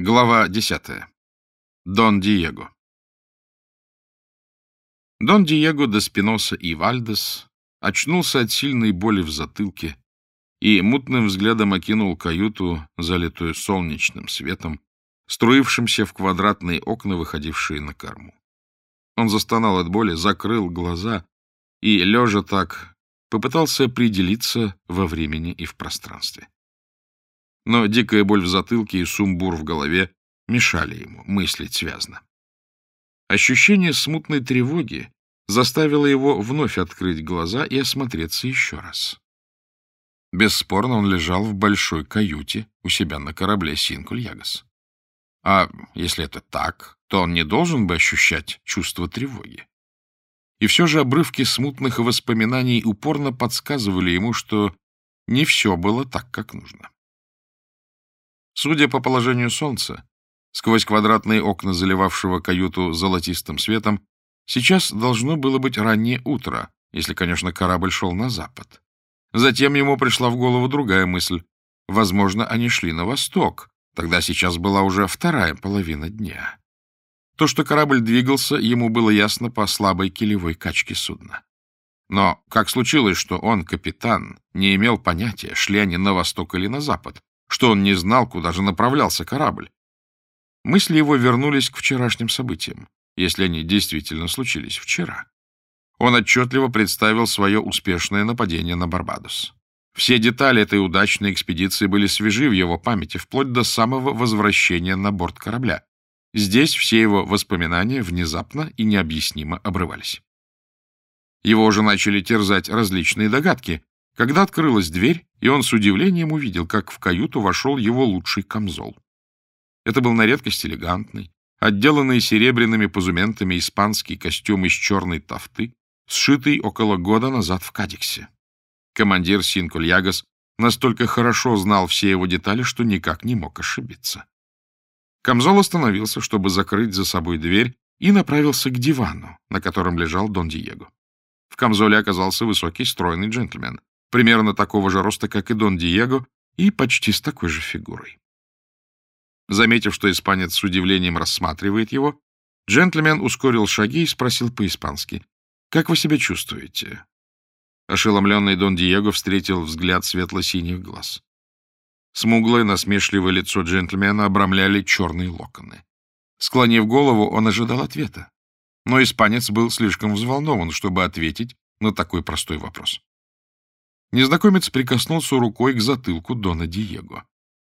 Глава десятая. Дон Диего. Дон Диего де Спиноса и Вальдес очнулся от сильной боли в затылке и мутным взглядом окинул каюту, залитую солнечным светом, струившимся в квадратные окна, выходившие на корму. Он застонал от боли, закрыл глаза и, лежа так, попытался определиться во времени и в пространстве. Но дикая боль в затылке и сумбур в голове мешали ему мыслить связно. Ощущение смутной тревоги заставило его вновь открыть глаза и осмотреться еще раз. Бесспорно, он лежал в большой каюте у себя на корабле Синкуль-Ягас. А если это так, то он не должен бы ощущать чувство тревоги. И все же обрывки смутных воспоминаний упорно подсказывали ему, что не все было так, как нужно. Судя по положению солнца, сквозь квадратные окна, заливавшего каюту золотистым светом, сейчас должно было быть раннее утро, если, конечно, корабль шел на запад. Затем ему пришла в голову другая мысль. Возможно, они шли на восток, тогда сейчас была уже вторая половина дня. То, что корабль двигался, ему было ясно по слабой килевой качке судна. Но как случилось, что он, капитан, не имел понятия, шли они на восток или на запад, что он не знал, куда же направлялся корабль? Мысли его вернулись к вчерашним событиям, если они действительно случились вчера. Он отчетливо представил свое успешное нападение на Барбадос. Все детали этой удачной экспедиции были свежи в его памяти, вплоть до самого возвращения на борт корабля. Здесь все его воспоминания внезапно и необъяснимо обрывались. Его уже начали терзать различные догадки, когда открылась дверь, и он с удивлением увидел, как в каюту вошел его лучший камзол. Это был на редкость элегантный, отделанный серебряными позументами испанский костюм из черной тафты, сшитый около года назад в Кадиксе. Командир Синкульягас настолько хорошо знал все его детали, что никак не мог ошибиться. Камзол остановился, чтобы закрыть за собой дверь, и направился к дивану, на котором лежал Дон Диего. В камзоле оказался высокий, стройный джентльмен, примерно такого же роста, как и Дон Диего, и почти с такой же фигурой. Заметив, что испанец с удивлением рассматривает его, джентльмен ускорил шаги и спросил по-испански, «Как вы себя чувствуете?» Ошеломленный Дон Диего встретил взгляд светло-синих глаз. Смуглое, насмешливое лицо джентльмена обрамляли черные локоны. Склонив голову, он ожидал ответа. Но испанец был слишком взволнован, чтобы ответить на такой простой вопрос. Незнакомец прикоснулся рукой к затылку Дона Диего.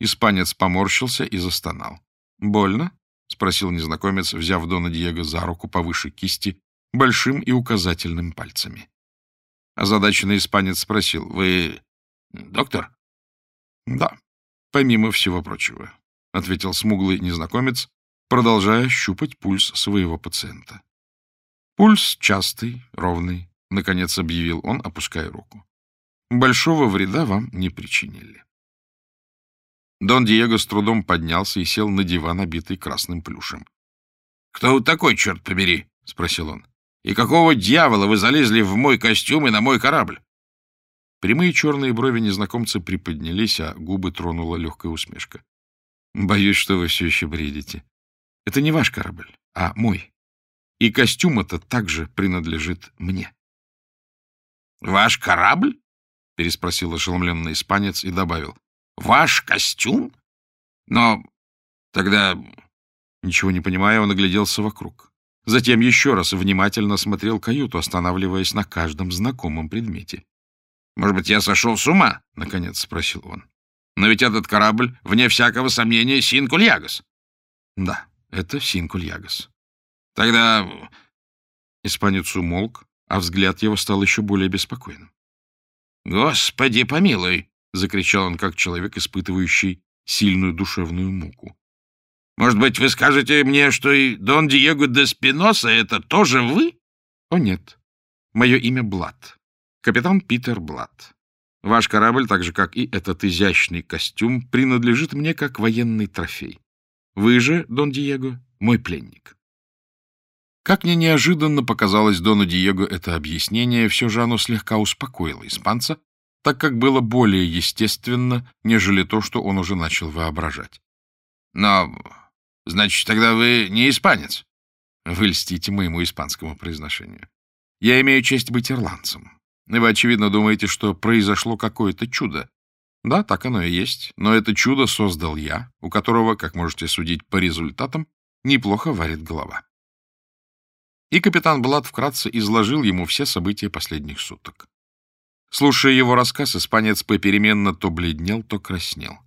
Испанец поморщился и застонал. «Больно?» — спросил незнакомец, взяв Дона Диего за руку повыше кисти, большим и указательным пальцами. Озадаченный испанец спросил, «Вы доктор?» «Да», помимо всего прочего, — ответил смуглый незнакомец, продолжая щупать пульс своего пациента. Пульс частый, ровный, — наконец объявил он, опуская руку. Большого вреда вам не причинили. Дон Диего с трудом поднялся и сел на диван, обитый красным плюшем. — Кто вы такой, черт побери? — спросил он. — И какого дьявола вы залезли в мой костюм и на мой корабль? Прямые черные брови незнакомца приподнялись, а губы тронула легкая усмешка. — Боюсь, что вы все еще бредите. Это не ваш корабль, а мой. И костюм этот также принадлежит мне. — Ваш корабль? — переспросил ошеломленный испанец и добавил. — Ваш костюм? Но тогда... Ничего не понимая, он огляделся вокруг. Затем еще раз внимательно смотрел каюту, останавливаясь на каждом знакомом предмете. Может быть, я сошел с ума? — наконец спросил он. — Но ведь этот корабль, вне всякого сомнения, Синкульягас. — Да, это Синкульягас. — Тогда... Испанец умолк, а взгляд его стал еще более беспокойным. — Господи помилуй! — закричал он, как человек, испытывающий сильную душевную муку. — Может быть, вы скажете мне, что и Дон Диего де Спиноса — это тоже вы? — О, нет. Мое имя Блад. Капитан Питер Блад. Ваш корабль, так же, как и этот изящный костюм, принадлежит мне как военный трофей. Вы же, Дон Диего, мой пленник. Как мне неожиданно показалось Дону Диего это объяснение, все же оно слегка успокоило испанца, так как было более естественно, нежели то, что он уже начал воображать. Но, значит, тогда вы не испанец? Вы льстите моему испанскому произношению. Я имею честь быть ирландцем. Вы, очевидно, думаете, что произошло какое-то чудо. Да, так оно и есть. Но это чудо создал я, у которого, как можете судить по результатам, неплохо варит голова. И капитан Блад вкратце изложил ему все события последних суток. Слушая его рассказ, испанец попеременно то бледнел, то краснел.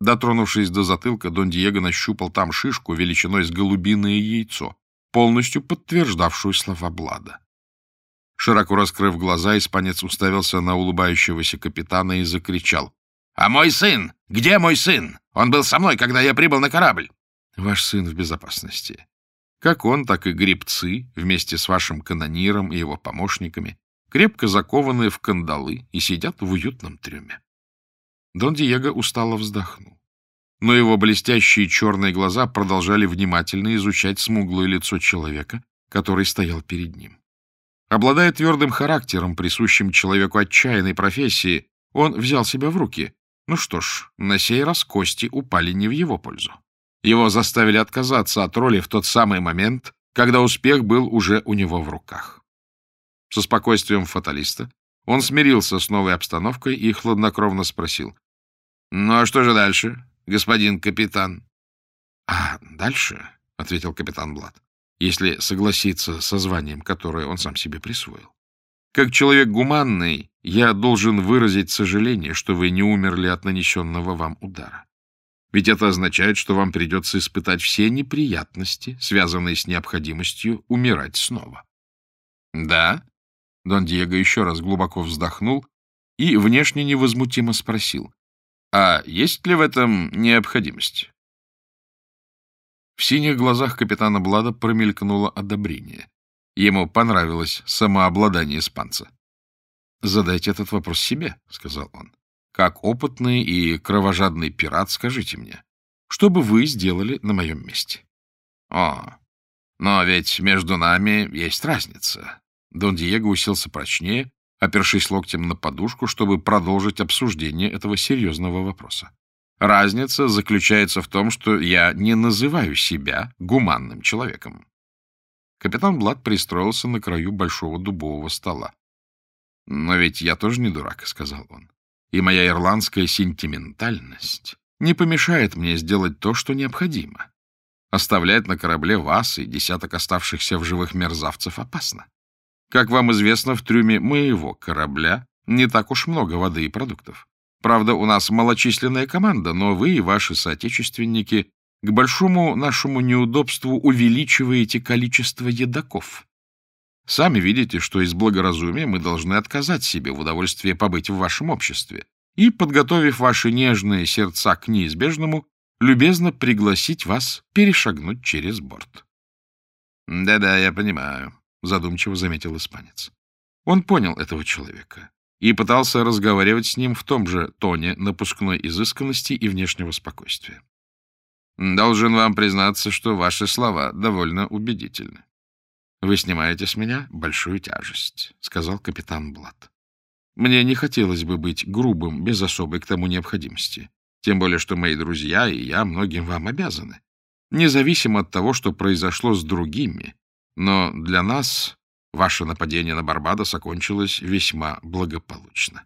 Дотронувшись до затылка, Дон Диего нащупал там шишку величиной с голубиное яйцо, полностью подтверждавшую слова Блада. Широко раскрыв глаза, испанец уставился на улыбающегося капитана и закричал. — А мой сын? Где мой сын? Он был со мной, когда я прибыл на корабль. — Ваш сын в безопасности. Как он, так и гребцы, вместе с вашим канониром и его помощниками, крепко закованные в кандалы и сидят в уютном трюме. Дон Диего устало вздохнул. Но его блестящие черные глаза продолжали внимательно изучать смуглое лицо человека, который стоял перед ним. Обладая твердым характером, присущим человеку отчаянной профессии, он взял себя в руки. Ну что ж, на сей раз кости упали не в его пользу. Его заставили отказаться от роли в тот самый момент, когда успех был уже у него в руках. Со спокойствием фаталиста он смирился с новой обстановкой и хладнокровно спросил. — Ну а что же дальше, господин капитан? — А дальше, — ответил капитан Блад, — если согласиться со званием, которое он сам себе присвоил. Как человек гуманный, я должен выразить сожаление, что вы не умерли от нанесенного вам удара. Ведь это означает, что вам придется испытать все неприятности, связанные с необходимостью умирать снова. — Да? — Дон Диего еще раз глубоко вздохнул и внешне невозмутимо спросил. — А есть ли в этом необходимость? В синих глазах капитана Блада промелькнуло одобрение. Ему понравилось самообладание испанца. — Задайте этот вопрос себе, — сказал он. Как опытный и кровожадный пират, скажите мне, что бы вы сделали на моем месте? — О, но ведь между нами есть разница. Дон Диего уселся прочнее, опершись локтем на подушку, чтобы продолжить обсуждение этого серьезного вопроса. Разница заключается в том, что я не называю себя гуманным человеком. Капитан Блад пристроился на краю большого дубового стола. — Но ведь я тоже не дурак, — сказал он и моя ирландская сентиментальность не помешает мне сделать то, что необходимо. Оставлять на корабле вас и десяток оставшихся в живых мерзавцев опасно. Как вам известно, в трюме моего корабля не так уж много воды и продуктов. Правда, у нас малочисленная команда, но вы и ваши соотечественники к большому нашему неудобству увеличиваете количество едоков. Сами видите, что из благоразумия мы должны отказать себе в удовольствии побыть в вашем обществе и, подготовив ваши нежные сердца к неизбежному, любезно пригласить вас перешагнуть через борт. «Да — Да-да, я понимаю, — задумчиво заметил испанец. Он понял этого человека и пытался разговаривать с ним в том же тоне напускной изысканности и внешнего спокойствия. Должен вам признаться, что ваши слова довольно убедительны. — Вы снимаете с меня большую тяжесть, — сказал капитан Блад. — Мне не хотелось бы быть грубым, без особой к тому необходимости. Тем более, что мои друзья и я многим вам обязаны. Независимо от того, что произошло с другими. Но для нас ваше нападение на Барбадос окончилось весьма благополучно.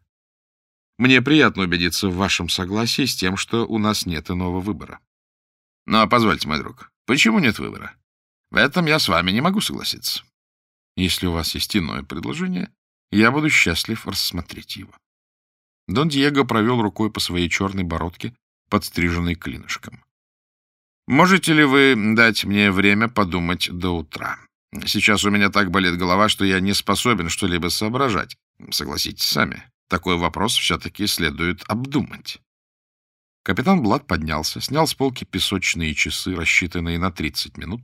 Мне приятно убедиться в вашем согласии с тем, что у нас нет иного выбора. Ну, а позвольте, мой друг, почему нет выбора? В этом я с вами не могу согласиться. Если у вас есть иное предложение, я буду счастлив рассмотреть его. Дон Диего провел рукой по своей черной бородке, подстриженной клинышком. Можете ли вы дать мне время подумать до утра? Сейчас у меня так болит голова, что я не способен что-либо соображать. Согласитесь сами, такой вопрос все-таки следует обдумать. Капитан Блад поднялся, снял с полки песочные часы, рассчитанные на 30 минут,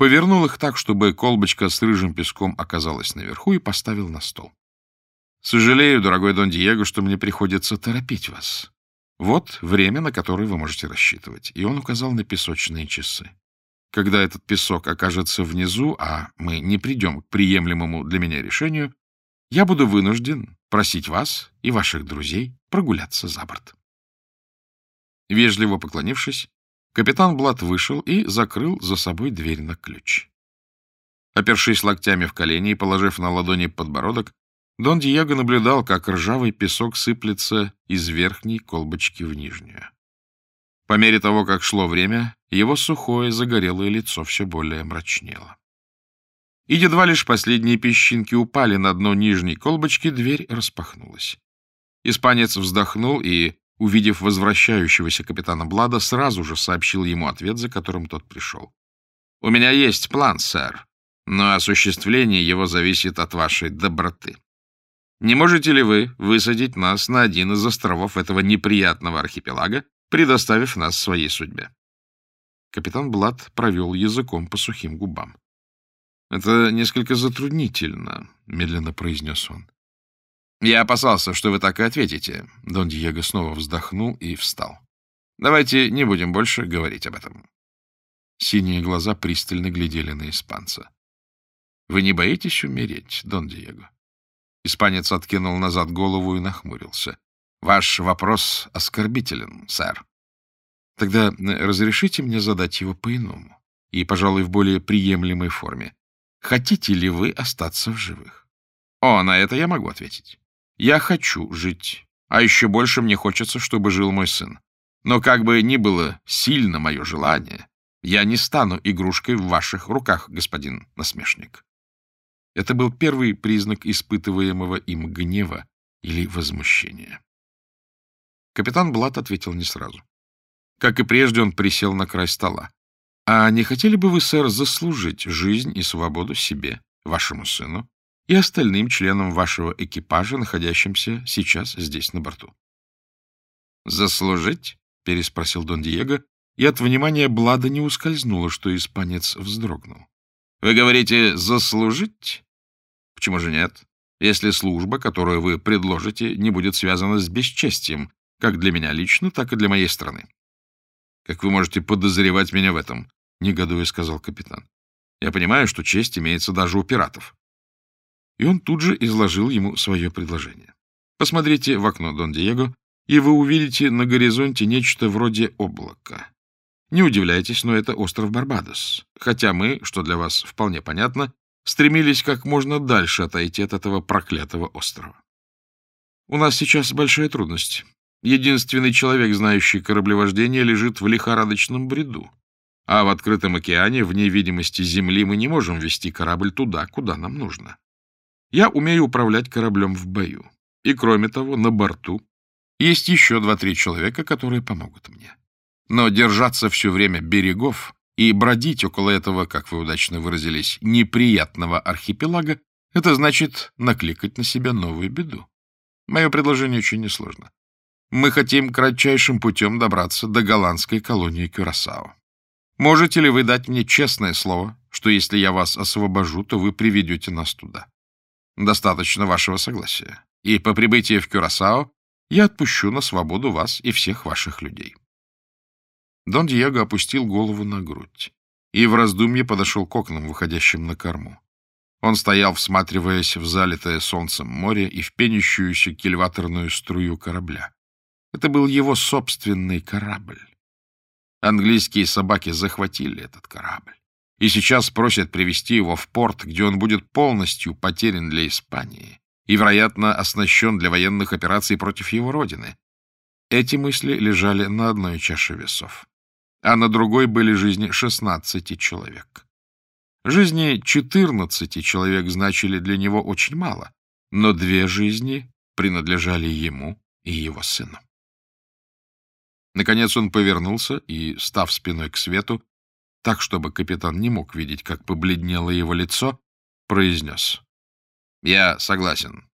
повернул их так, чтобы колбочка с рыжим песком оказалась наверху, и поставил на стол. «Сожалею, дорогой Дон Диего, что мне приходится торопить вас. Вот время, на которое вы можете рассчитывать». И он указал на песочные часы. «Когда этот песок окажется внизу, а мы не придем к приемлемому для меня решению, я буду вынужден просить вас и ваших друзей прогуляться за борт». Вежливо поклонившись, Капитан Блат вышел и закрыл за собой дверь на ключ. Опершись локтями в колени и положив на ладони подбородок, Дон Диего наблюдал, как ржавый песок сыплется из верхней колбочки в нижнюю. По мере того, как шло время, его сухое загорелое лицо все более мрачнело. И едва лишь последние песчинки упали на дно нижней колбочки, дверь распахнулась. Испанец вздохнул и, увидев возвращающегося капитана Блада, сразу же сообщил ему ответ, за которым тот пришел. — У меня есть план, сэр, но осуществление его зависит от вашей доброты. Не можете ли вы высадить нас на один из островов этого неприятного архипелага, предоставив нас своей судьбе? Капитан Блад провел языком по сухим губам. — Это несколько затруднительно, — медленно произнес он. — Я опасался, что вы так и ответите. Дон Диего снова вздохнул и встал. — Давайте не будем больше говорить об этом. Синие глаза пристально глядели на испанца. — Вы не боитесь умереть, Дон Диего? Испанец откинул назад голову и нахмурился. — Ваш вопрос оскорбителен, сэр. — Тогда э, разрешите мне задать его по-иному и, пожалуй, в более приемлемой форме. Хотите ли вы остаться в живых? О, на это я могу ответить. Я хочу жить, а еще больше мне хочется, чтобы жил мой сын. Но как бы ни было сильно мое желание, я не стану игрушкой в ваших руках, господин насмешник. Это был первый признак испытываемого им гнева или возмущения. Капитан Блат ответил не сразу. Как и прежде, он присел на край стола. А не хотели бы вы, сэр, заслужить жизнь и свободу себе, вашему сыну и остальным членам вашего экипажа, находящимся сейчас здесь на борту? «Заслужить?» — переспросил Дон Диего, и от внимания Блада не ускользнуло, что испанец вздрогнул. «Вы говорите «заслужить»? Почему же нет? Если служба, которую вы предложите, не будет связана с бесчестием, как для меня лично, так и для моей страны. Как вы можете подозревать меня в этом? — негодуя сказал капитан. — Я понимаю, что честь имеется даже у пиратов. И он тут же изложил ему свое предложение. Посмотрите в окно, Дон Диего, и вы увидите на горизонте нечто вроде облака. Не удивляйтесь, но это остров Барбадос, хотя мы, что для вас вполне понятно, стремились как можно дальше отойти от этого проклятого острова. У нас сейчас большая трудность. Единственный человек, знающий кораблевождение, лежит в лихорадочном бреду. А в открытом океане, вне видимости Земли, мы не можем вести корабль туда, куда нам нужно. Я умею управлять кораблем в бою. И, кроме того, на борту есть еще два-три человека, которые помогут мне. Но держаться все время берегов и бродить около этого, как вы удачно выразились, неприятного архипелага, это значит накликать на себя новую беду. Мое предложение очень несложно. Мы хотим кратчайшим путем добраться до голландской колонии Кюрасао. Можете ли вы дать мне честное слово, что если я вас освобожу, то вы приведете нас туда? Достаточно вашего согласия. И по прибытии в Кюрасао я отпущу на свободу вас и всех ваших людей. Дон Диего опустил голову на грудь и в раздумье подошел к окнам, выходящим на корму. Он стоял, всматриваясь в залитое солнцем море и в пенящуюся кильваторную струю корабля. Это был его собственный корабль. Английские собаки захватили этот корабль и сейчас просят привести его в порт, где он будет полностью потерян для Испании и, вероятно, оснащен для военных операций против его родины. Эти мысли лежали на одной чаше весов, а на другой были жизни 16 человек. Жизни 14 человек значили для него очень мало, но две жизни принадлежали ему и его сыну. Наконец он повернулся и, став спиной к свету, так, чтобы капитан не мог видеть, как побледнело его лицо, произнес. — Я согласен.